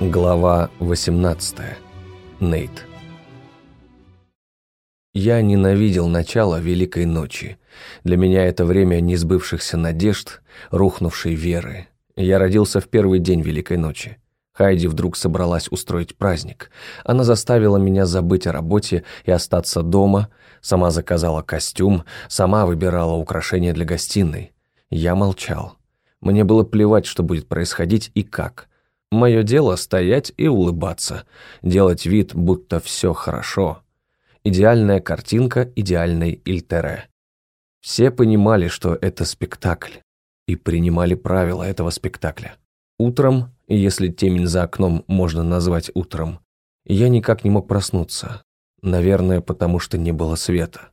Глава 18. Нейт. Я ненавидел начало Великой Ночи. Для меня это время несбывшихся надежд, рухнувшей веры. Я родился в первый день Великой Ночи. Хайди вдруг собралась устроить праздник. Она заставила меня забыть о работе и остаться дома, сама заказала костюм, сама выбирала украшения для гостиной. Я молчал. Мне было плевать, что будет происходить и как – Мое дело стоять и улыбаться, делать вид, будто все хорошо. Идеальная картинка идеальной Ильтере. Все понимали, что это спектакль, и принимали правила этого спектакля. Утром, если темень за окном можно назвать утром, я никак не мог проснуться. Наверное, потому что не было света.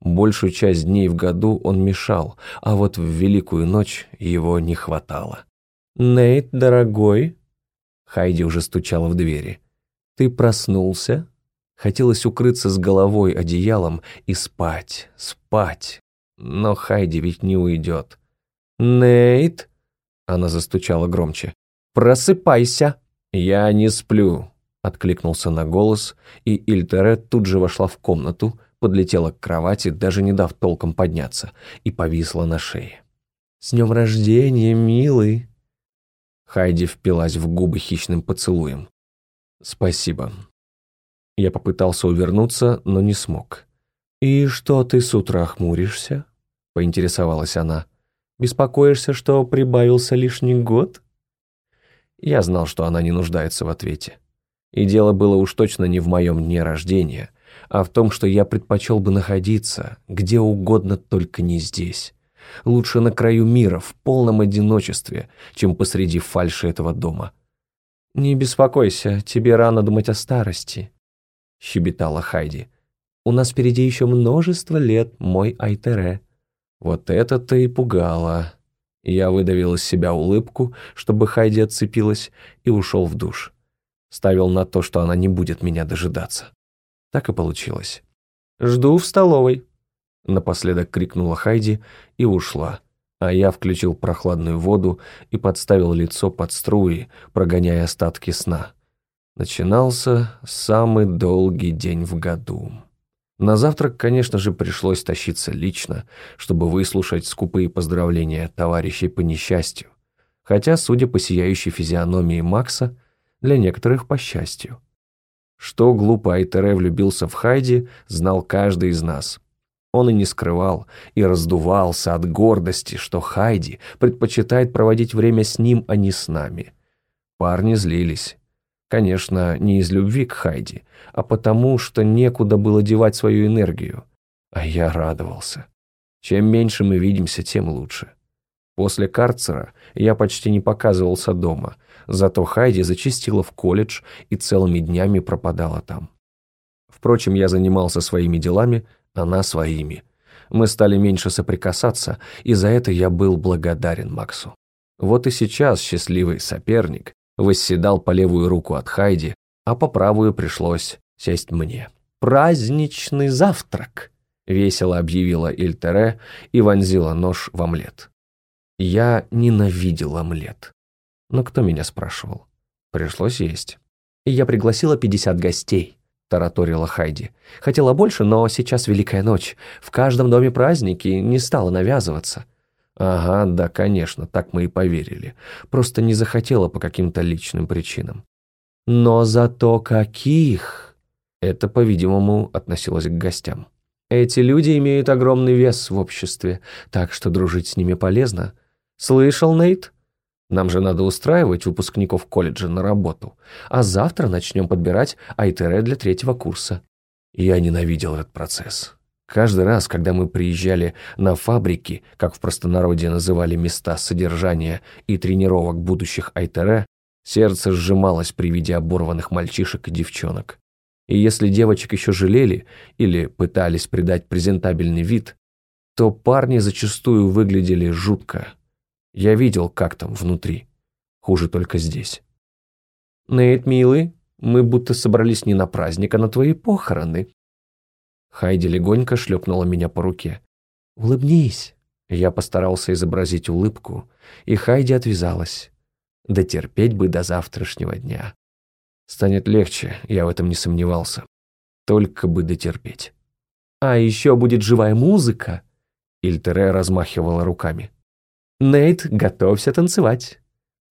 Большую часть дней в году он мешал, а вот в Великую ночь его не хватало. «Нейт, дорогой», Хайди уже стучала в двери. «Ты проснулся?» Хотелось укрыться с головой одеялом и спать, спать. Но Хайди ведь не уйдет. «Нейт!» Она застучала громче. «Просыпайся!» «Я не сплю», — откликнулся на голос, и Ильтерет тут же вошла в комнату, подлетела к кровати, даже не дав толком подняться, и повисла на шее. «С днем рождения, милый!» Хайди впилась в губы хищным поцелуем. «Спасибо». Я попытался увернуться, но не смог. «И что ты с утра хмуришься?» — поинтересовалась она. «Беспокоишься, что прибавился лишний год?» Я знал, что она не нуждается в ответе. И дело было уж точно не в моем дне рождения, а в том, что я предпочел бы находиться где угодно, только не здесь. Лучше на краю мира, в полном одиночестве, чем посреди фальши этого дома. «Не беспокойся, тебе рано думать о старости», — щебетала Хайди. «У нас впереди еще множество лет, мой Айтере». Вот это-то и пугало. Я выдавил из себя улыбку, чтобы Хайди отцепилась, и ушел в душ. Ставил на то, что она не будет меня дожидаться. Так и получилось. «Жду в столовой», Напоследок крикнула Хайди и ушла, а я включил прохладную воду и подставил лицо под струи, прогоняя остатки сна. Начинался самый долгий день в году. На завтрак, конечно же, пришлось тащиться лично, чтобы выслушать скупые поздравления товарищей по несчастью, хотя, судя по сияющей физиономии Макса, для некоторых по счастью. Что глупо Айтере влюбился в Хайди, знал каждый из нас, он и не скрывал, и раздувался от гордости, что Хайди предпочитает проводить время с ним, а не с нами. Парни злились. Конечно, не из любви к Хайди, а потому, что некуда было девать свою энергию. А я радовался. Чем меньше мы видимся, тем лучше. После карцера я почти не показывался дома, зато Хайди зачастила в колледж и целыми днями пропадала там. Впрочем, я занимался своими делами, она своими. Мы стали меньше соприкасаться, и за это я был благодарен Максу. Вот и сейчас счастливый соперник восседал по левую руку от Хайди, а по правую пришлось сесть мне. «Праздничный завтрак!» — весело объявила Ильтере и вонзила нож в омлет. Я ненавидел омлет. Но кто меня спрашивал? Пришлось есть. И я пригласила 50 гостей. — тараторила Хайди. «Хотела больше, но сейчас Великая ночь. В каждом доме праздники, не стала навязываться». «Ага, да, конечно, так мы и поверили. Просто не захотела по каким-то личным причинам». «Но зато каких!» Это, по-видимому, относилось к гостям. «Эти люди имеют огромный вес в обществе, так что дружить с ними полезно. Слышал, Нейт?» Нам же надо устраивать выпускников колледжа на работу. А завтра начнем подбирать Айтере для третьего курса. Я ненавидел этот процесс. Каждый раз, когда мы приезжали на фабрики, как в простонародье называли места содержания и тренировок будущих Айтере, сердце сжималось при виде оборванных мальчишек и девчонок. И если девочек еще жалели или пытались придать презентабельный вид, то парни зачастую выглядели жутко, я видел, как там внутри. Хуже только здесь. Нейт, милый, мы будто собрались не на праздник, а на твои похороны. Хайди легонько шлепнула меня по руке. «Улыбнись!» Я постарался изобразить улыбку, и Хайди отвязалась. Дотерпеть бы до завтрашнего дня. Станет легче, я в этом не сомневался. Только бы дотерпеть. А еще будет живая музыка. Ильтере размахивала руками. Нейт, готовься танцевать.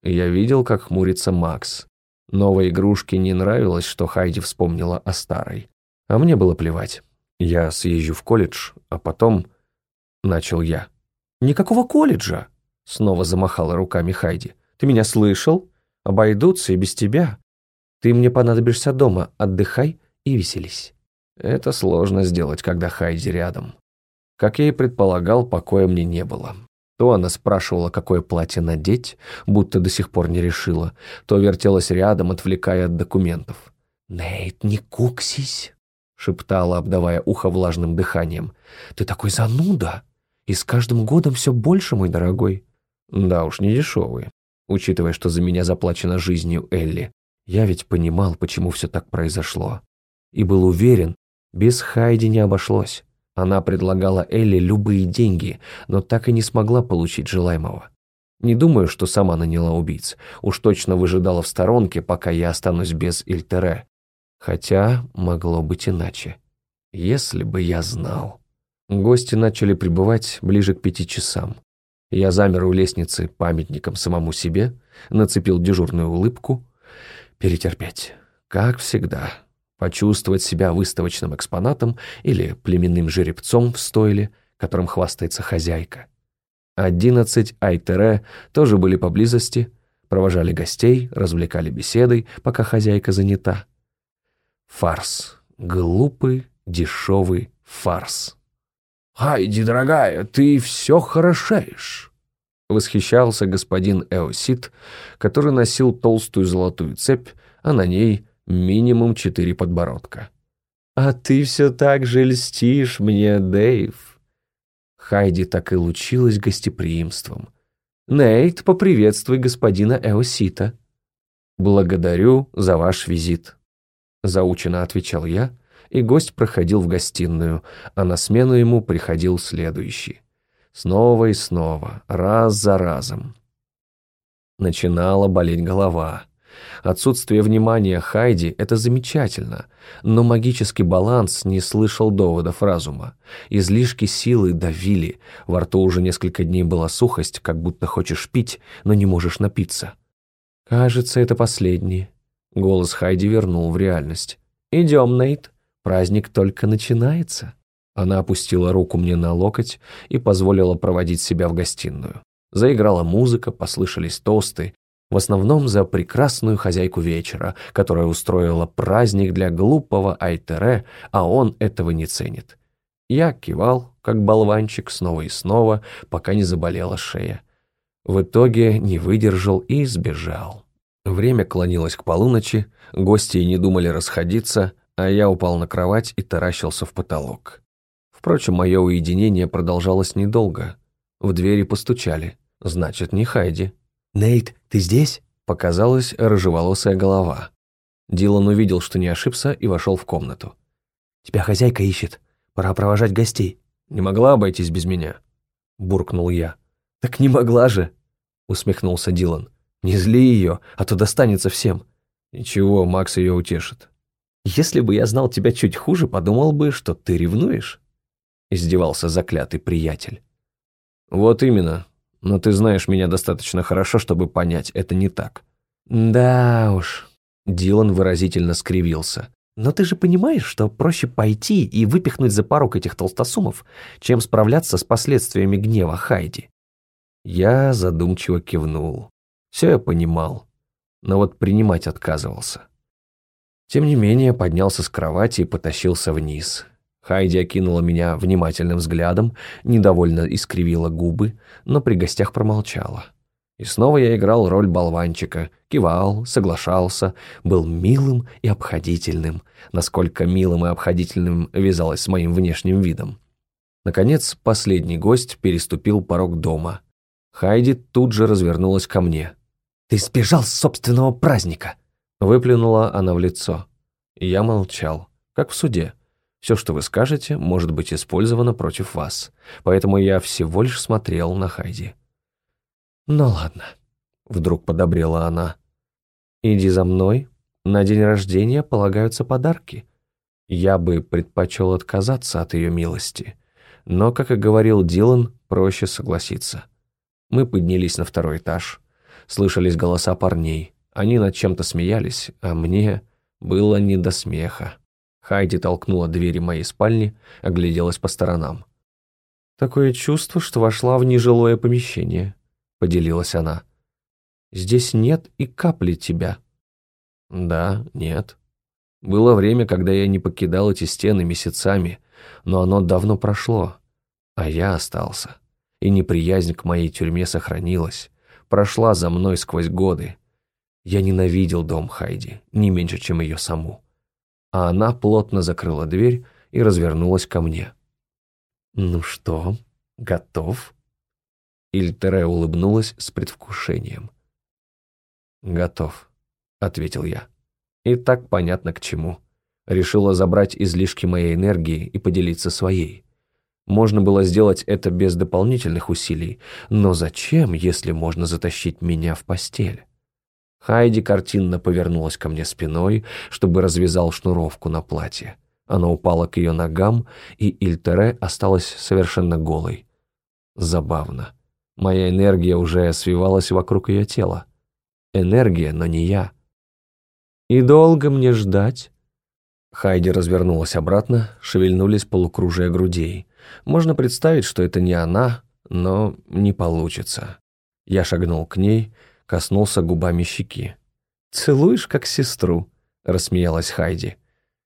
Я видел, как хмурится Макс. Новой игрушке не нравилось, что Хайди вспомнила о старой. А мне было плевать. Я съезжу в колледж, а потом... Начал я. «Никакого колледжа!» Снова замахала руками Хайди. «Ты меня слышал? Обойдутся и без тебя. Ты мне понадобишься дома, отдыхай и веселись». Это сложно сделать, когда Хайди рядом. Как я и предполагал, покоя мне не было. То она спрашивала, какое платье надеть, будто до сих пор не решила, то вертелась рядом, отвлекая от документов. «Нейт, не куксись!» — шептала, обдавая ухо влажным дыханием. «Ты такой зануда! И с каждым годом все больше, мой дорогой!» «Да уж, не дешевый, учитывая, что за меня заплачено жизнью Элли. Я ведь понимал, почему все так произошло. И был уверен, без Хайди не обошлось. Она предлагала Элли любые деньги, но так и не смогла получить желаемого. Не думаю, что сама наняла убийц. Уж точно выжидала в сторонке, пока я останусь без Ильтере. Хотя могло быть иначе. Если бы я знал. Гости начали прибывать ближе к пяти часам. Я замер у лестницы памятником самому себе, нацепил дежурную улыбку. Перетерпеть. Как всегда почувствовать себя выставочным экспонатом или племенным жеребцом в стойле, которым хвастается хозяйка. Одиннадцать Айтере тоже были поблизости, провожали гостей, развлекали беседой, пока хозяйка занята. Фарс. Глупый, дешевый фарс. «Хайди, дорогая, ты все хорошеешь!» Восхищался господин Эосит, который носил толстую золотую цепь, а на ней минимум четыре подбородка. «А ты все так же льстишь мне, Дэйв!» Хайди так и лучилась гостеприимством. «Нейт, поприветствуй господина Эосита». «Благодарю за ваш визит», — заучено отвечал я, и гость проходил в гостиную, а на смену ему приходил следующий. Снова и снова, раз за разом. Начинала болеть голова. Отсутствие внимания Хайди – это замечательно, но магический баланс не слышал доводов разума. Излишки силы давили, во рту уже несколько дней была сухость, как будто хочешь пить, но не можешь напиться. «Кажется, это последний», – голос Хайди вернул в реальность. «Идем, Нейт, праздник только начинается». Она опустила руку мне на локоть и позволила проводить себя в гостиную. Заиграла музыка, послышались тосты, в основном за прекрасную хозяйку вечера, которая устроила праздник для глупого Айтере, а он этого не ценит. Я кивал, как болванчик, снова и снова, пока не заболела шея. В итоге не выдержал и сбежал. Время клонилось к полуночи, гости не думали расходиться, а я упал на кровать и таращился в потолок. Впрочем, мое уединение продолжалось недолго. В двери постучали. Значит, не Хайди. «Нейт, ты здесь?» Показалась рыжеволосая голова. Дилан увидел, что не ошибся, и вошел в комнату. «Тебя хозяйка ищет. Пора провожать гостей». «Не могла обойтись без меня», — буркнул я. «Так не могла же», — усмехнулся Дилан. «Не зли ее, а то достанется всем». «Ничего, Макс ее утешит». «Если бы я знал тебя чуть хуже, подумал бы, что ты ревнуешь», — издевался заклятый приятель. «Вот именно но ты знаешь меня достаточно хорошо, чтобы понять, это не так». «Да уж», — Дилан выразительно скривился. «Но ты же понимаешь, что проще пойти и выпихнуть за порог этих толстосумов, чем справляться с последствиями гнева Хайди». Я задумчиво кивнул. Все я понимал, но вот принимать отказывался. Тем не менее, поднялся с кровати и потащился вниз. Хайди окинула меня внимательным взглядом, недовольно искривила губы, но при гостях промолчала. И снова я играл роль болванчика, кивал, соглашался, был милым и обходительным, насколько милым и обходительным вязалось с моим внешним видом. Наконец, последний гость переступил порог дома. Хайди тут же развернулась ко мне. «Ты сбежал с собственного праздника!» Выплюнула она в лицо. Я молчал, как в суде. Все, что вы скажете, может быть использовано против вас. Поэтому я всего лишь смотрел на Хайди. «Ну ладно», Вдруг подобрела она. «Иди за мной. На день рождения полагаются подарки. Я бы предпочел отказаться от ее милости. Но, как и говорил Дилан, проще согласиться. Мы поднялись на второй этаж. Слышались голоса парней. Они над чем-то смеялись, а мне было не до смеха. Хайди толкнула двери моей спальни, огляделась по сторонам. «Такое чувство, что вошла в нежилое помещение», — поделилась она. «Здесь нет и капли тебя». «Да, нет. Было время, когда я не покидал эти стены месяцами, но оно давно прошло, а я остался. И неприязнь к моей тюрьме сохранилась, прошла за мной сквозь годы. Я ненавидел дом Хайди, не меньше, чем ее саму. А она плотно закрыла дверь и развернулась ко мне. «Ну что, готов?» Ильтере улыбнулась с предвкушением. «Готов», — ответил я. «И так понятно к чему. Решила забрать излишки моей энергии и поделиться своей. Можно было сделать это без дополнительных усилий, но зачем, если можно затащить меня в постель?» Хайди картинно повернулась ко мне спиной, чтобы развязал шнуровку на платье. Она упала к ее ногам, и Ильтере осталась совершенно голой. Забавно. Моя энергия уже свивалась вокруг ее тела. Энергия, но не я. «И долго мне ждать?» Хайди развернулась обратно, шевельнулись полукружия грудей. Можно представить, что это не она, но не получится. Я шагнул к ней, коснулся губами щеки. «Целуешь, как сестру», — рассмеялась Хайди.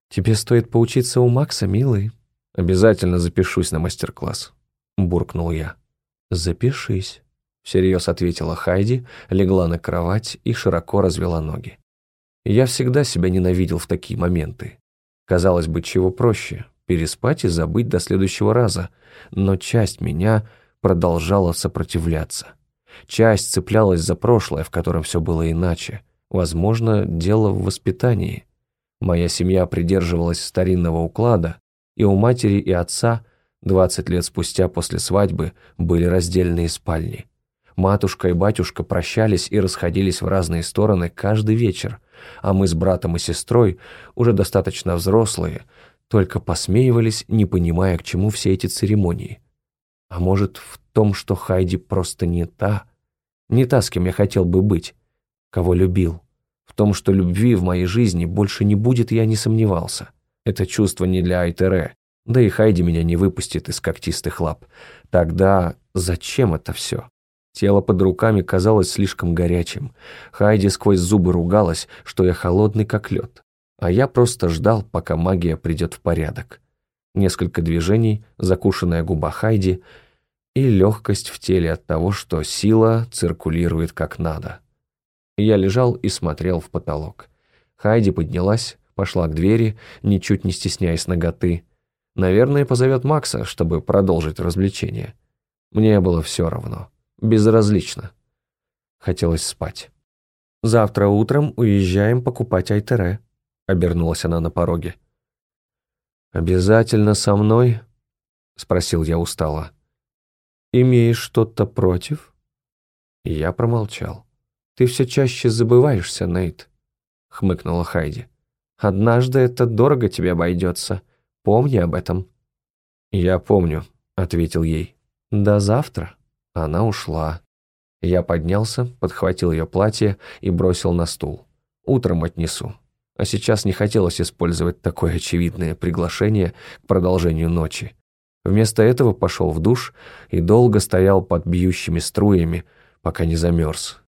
«Тебе стоит поучиться у Макса, милый». «Обязательно запишусь на мастер-класс», — буркнул я. «Запишись», — всерьез ответила Хайди, легла на кровать и широко развела ноги. Я всегда себя ненавидел в такие моменты. Казалось бы, чего проще — переспать и забыть до следующего раза, но часть меня продолжала сопротивляться. Часть цеплялась за прошлое, в котором все было иначе. Возможно, дело в воспитании. Моя семья придерживалась старинного уклада, и у матери и отца 20 лет спустя после свадьбы были раздельные спальни. Матушка и батюшка прощались и расходились в разные стороны каждый вечер, а мы с братом и сестрой, уже достаточно взрослые, только посмеивались, не понимая, к чему все эти церемонии. А может, в том, что Хайди просто не та, не та, с кем я хотел бы быть, кого любил. В том, что любви в моей жизни больше не будет, я не сомневался. Это чувство не для Айтере, да и Хайди меня не выпустит из когтистых лап. Тогда зачем это все? Тело под руками казалось слишком горячим. Хайди сквозь зубы ругалась, что я холодный как лед. А я просто ждал, пока магия придет в порядок. Несколько движений, закушенная губа Хайди — и легкость в теле от того, что сила циркулирует как надо. Я лежал и смотрел в потолок. Хайди поднялась, пошла к двери, ничуть не стесняясь ноготы. Наверное, позовет Макса, чтобы продолжить развлечение. Мне было все равно. Безразлично. Хотелось спать. «Завтра утром уезжаем покупать Айтере», — обернулась она на пороге. «Обязательно со мной?» — спросил я устало. «Имеешь что-то против?» Я промолчал. «Ты все чаще забываешься, Нейт», — хмыкнула Хайди. «Однажды это дорого тебе обойдется. Помни об этом». «Я помню», — ответил ей. «До завтра». Она ушла. Я поднялся, подхватил ее платье и бросил на стул. Утром отнесу. А сейчас не хотелось использовать такое очевидное приглашение к продолжению ночи. Вместо этого пошел в душ и долго стоял под бьющими струями, пока не замерз.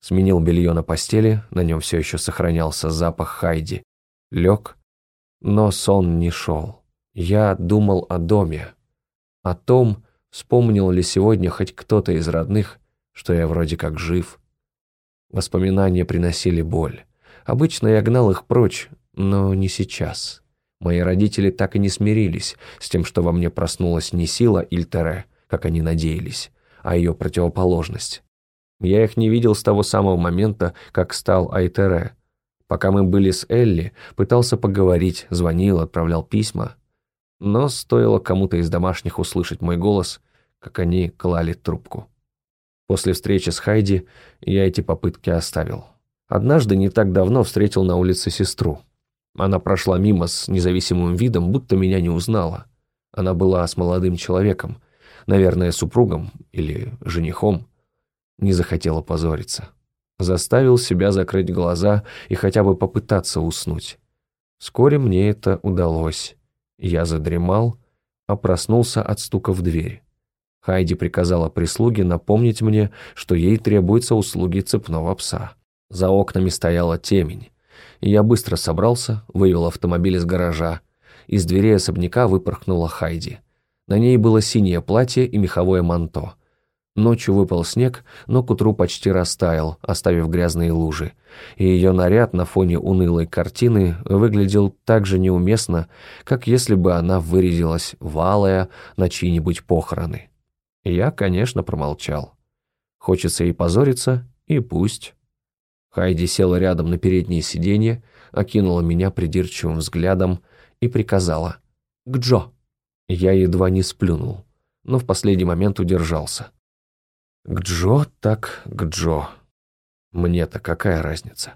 Сменил белье на постели, на нем все еще сохранялся запах Хайди. Лег, но сон не шел. Я думал о доме, о том, вспомнил ли сегодня хоть кто-то из родных, что я вроде как жив. Воспоминания приносили боль. Обычно я гнал их прочь, но не сейчас. Мои родители так и не смирились с тем, что во мне проснулась не сила Ильтере, как они надеялись, а ее противоположность. Я их не видел с того самого момента, как стал Айтере. Пока мы были с Элли, пытался поговорить, звонил, отправлял письма. Но стоило кому-то из домашних услышать мой голос, как они клали трубку. После встречи с Хайди я эти попытки оставил. Однажды не так давно встретил на улице сестру. Она прошла мимо с независимым видом, будто меня не узнала. Она была с молодым человеком, наверное, супругом или женихом. Не захотела позориться. Заставил себя закрыть глаза и хотя бы попытаться уснуть. Вскоре мне это удалось. Я задремал, а проснулся от стука в дверь. Хайди приказала прислуге напомнить мне, что ей требуются услуги цепного пса. За окнами стояла темень. Я быстро собрался, вывел автомобиль из гаража. Из дверей особняка выпорхнула Хайди. На ней было синее платье и меховое манто. Ночью выпал снег, но к утру почти растаял, оставив грязные лужи. И ее наряд на фоне унылой картины выглядел так же неуместно, как если бы она вырядилась валая на чьи-нибудь похороны. Я, конечно, промолчал. Хочется и позориться, и пусть. Хайди села рядом на переднее сиденье, окинула меня придирчивым взглядом и приказала «К Джо». Я едва не сплюнул, но в последний момент удержался. К Джо так к Джо. Мне-то какая разница?